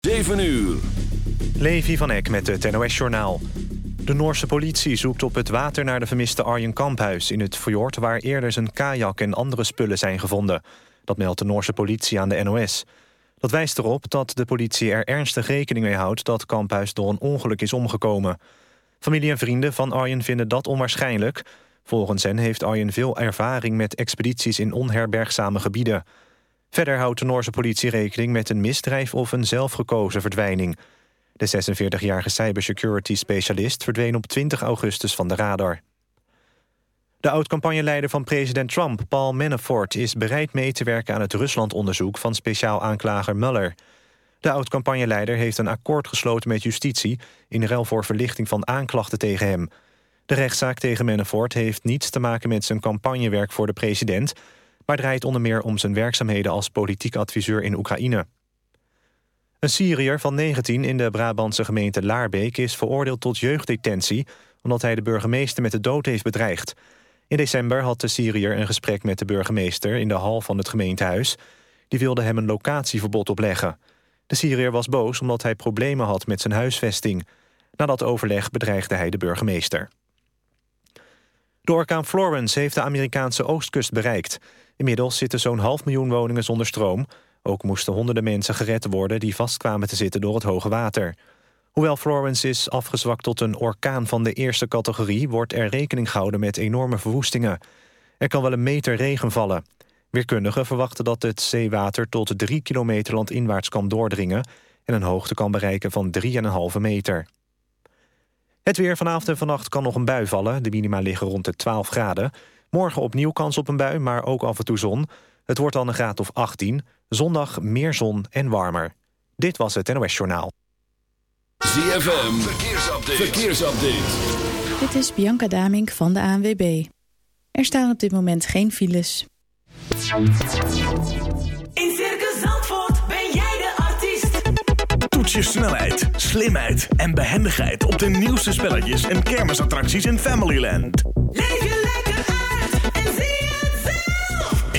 7 uur. Levi van Eck met het NOS-journaal. De Noorse politie zoekt op het water naar de vermiste Arjen Kamphuis... in het fjord waar eerder zijn kajak en andere spullen zijn gevonden. Dat meldt de Noorse politie aan de NOS. Dat wijst erop dat de politie er ernstig rekening mee houdt... dat Kamphuis door een ongeluk is omgekomen. Familie en vrienden van Arjen vinden dat onwaarschijnlijk. Volgens hen heeft Arjen veel ervaring met expedities in onherbergzame gebieden... Verder houdt de Noorse politie rekening met een misdrijf of een zelfgekozen verdwijning. De 46-jarige cybersecurity-specialist verdween op 20 augustus van de radar. De oud-campagneleider van president Trump, Paul Manafort... is bereid mee te werken aan het Rusland-onderzoek van speciaal aanklager Mueller. De oud-campagneleider heeft een akkoord gesloten met justitie... in ruil voor verlichting van aanklachten tegen hem. De rechtszaak tegen Manafort heeft niets te maken met zijn campagnewerk voor de president maar draait onder meer om zijn werkzaamheden als politiek adviseur in Oekraïne. Een Syriër van 19 in de Brabantse gemeente Laarbeek is veroordeeld tot jeugddetentie omdat hij de burgemeester met de dood heeft bedreigd. In december had de Syriër een gesprek met de burgemeester in de hal van het gemeentehuis. Die wilde hem een locatieverbod opleggen. De Syriër was boos omdat hij problemen had met zijn huisvesting. Na dat overleg bedreigde hij de burgemeester. De orkaan Florence heeft de Amerikaanse oostkust bereikt. Inmiddels zitten zo'n half miljoen woningen zonder stroom. Ook moesten honderden mensen gered worden die vastkwamen te zitten door het hoge water. Hoewel Florence is afgezwakt tot een orkaan van de eerste categorie... wordt er rekening gehouden met enorme verwoestingen. Er kan wel een meter regen vallen. Weerkundigen verwachten dat het zeewater tot drie kilometer landinwaarts kan doordringen... en een hoogte kan bereiken van 3,5 meter. Het weer vanavond en vannacht kan nog een bui vallen. De minima liggen rond de 12 graden. Morgen opnieuw kans op een bui, maar ook af en toe zon. Het wordt dan een graad of 18. Zondag meer zon en warmer. Dit was het NOS Journaal. ZFM, verkeersupdate. verkeersupdate. Dit is Bianca Damink van de ANWB. Er staan op dit moment geen files. In Circus Zandvoort ben jij de artiest. Toets je snelheid, slimheid en behendigheid... op de nieuwste spelletjes en kermisattracties in Familyland. Leef je lekker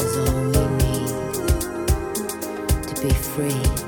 Is all we need to be free,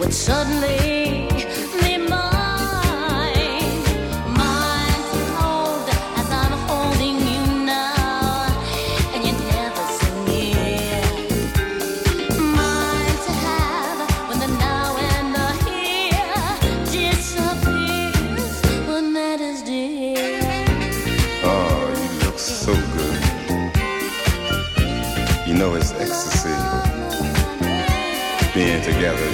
would suddenly be mine. Mine to hold as I'm holding you now, and you never so near. Mine to have when the now and the here disappears when that is dear. Oh, you look so good. You know it's ecstasy. Being together,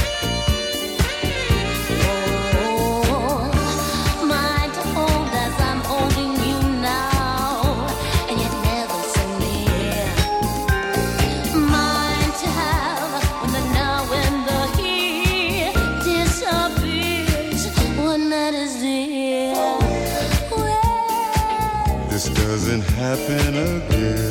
been happen again.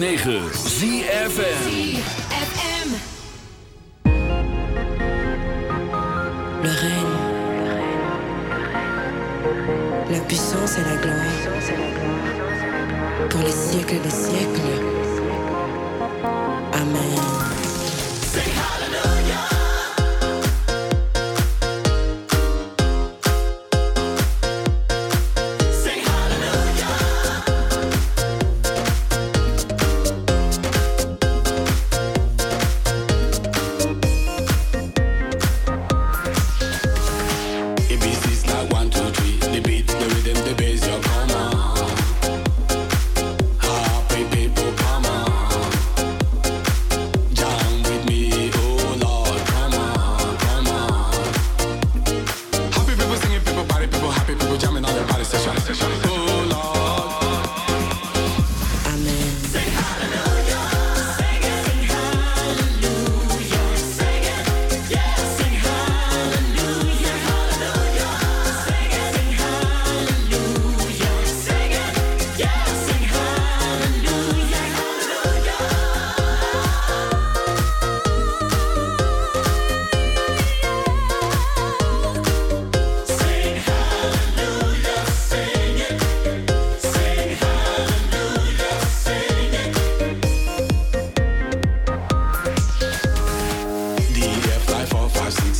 106.9 ZFN left, five, six,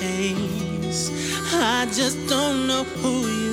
face. I just don't know who you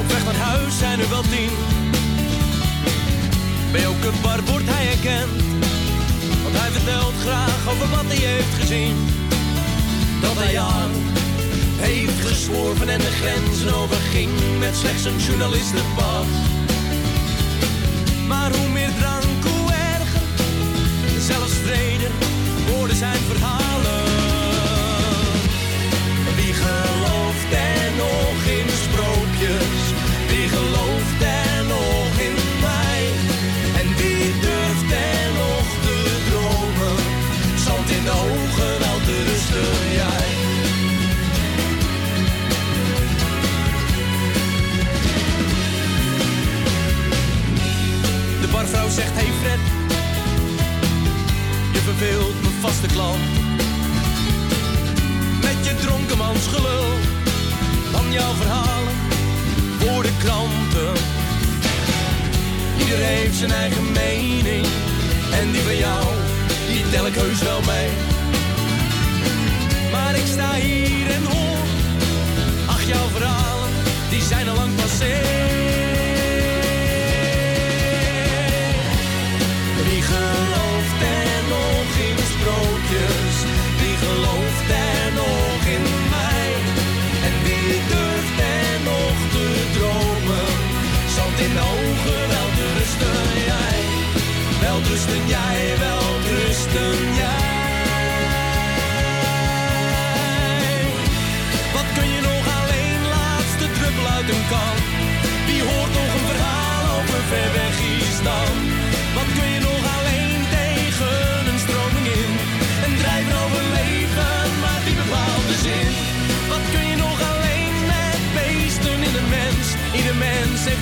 Op weg naar huis zijn er wel tien. Bij elke bar wordt hij erkend. Want hij vertelt graag over wat hij heeft gezien. Dat hij aan heeft gesworven en de grenzen overging met slechts een journalistenpas. Maar hoe meer drank, hoe erger, zelfs vrede, worden zijn verhalen. verveelt mijn vaste klant. Met je dronkenmansgelul, van jouw verhalen voor de kranten. Iedereen heeft zijn eigen mening en die van jou, die tel ik heus wel mee. Maar ik sta hier en hoor, ach jouw verhalen, die zijn al lang passé. Wie gelooft wie gelooft er nog in mij? En wie durft er nog te dromen? Zand in ogen, wel te rusten jij. Wel rusten jij, wel rusten jij. Wat kun je nog alleen, laatste druppel uit een kan?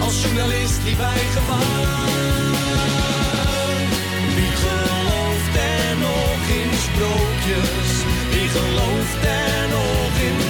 als journalist liep hij gevaar. Wie gelooft er nog in sprookjes? Wie gelooft er nog in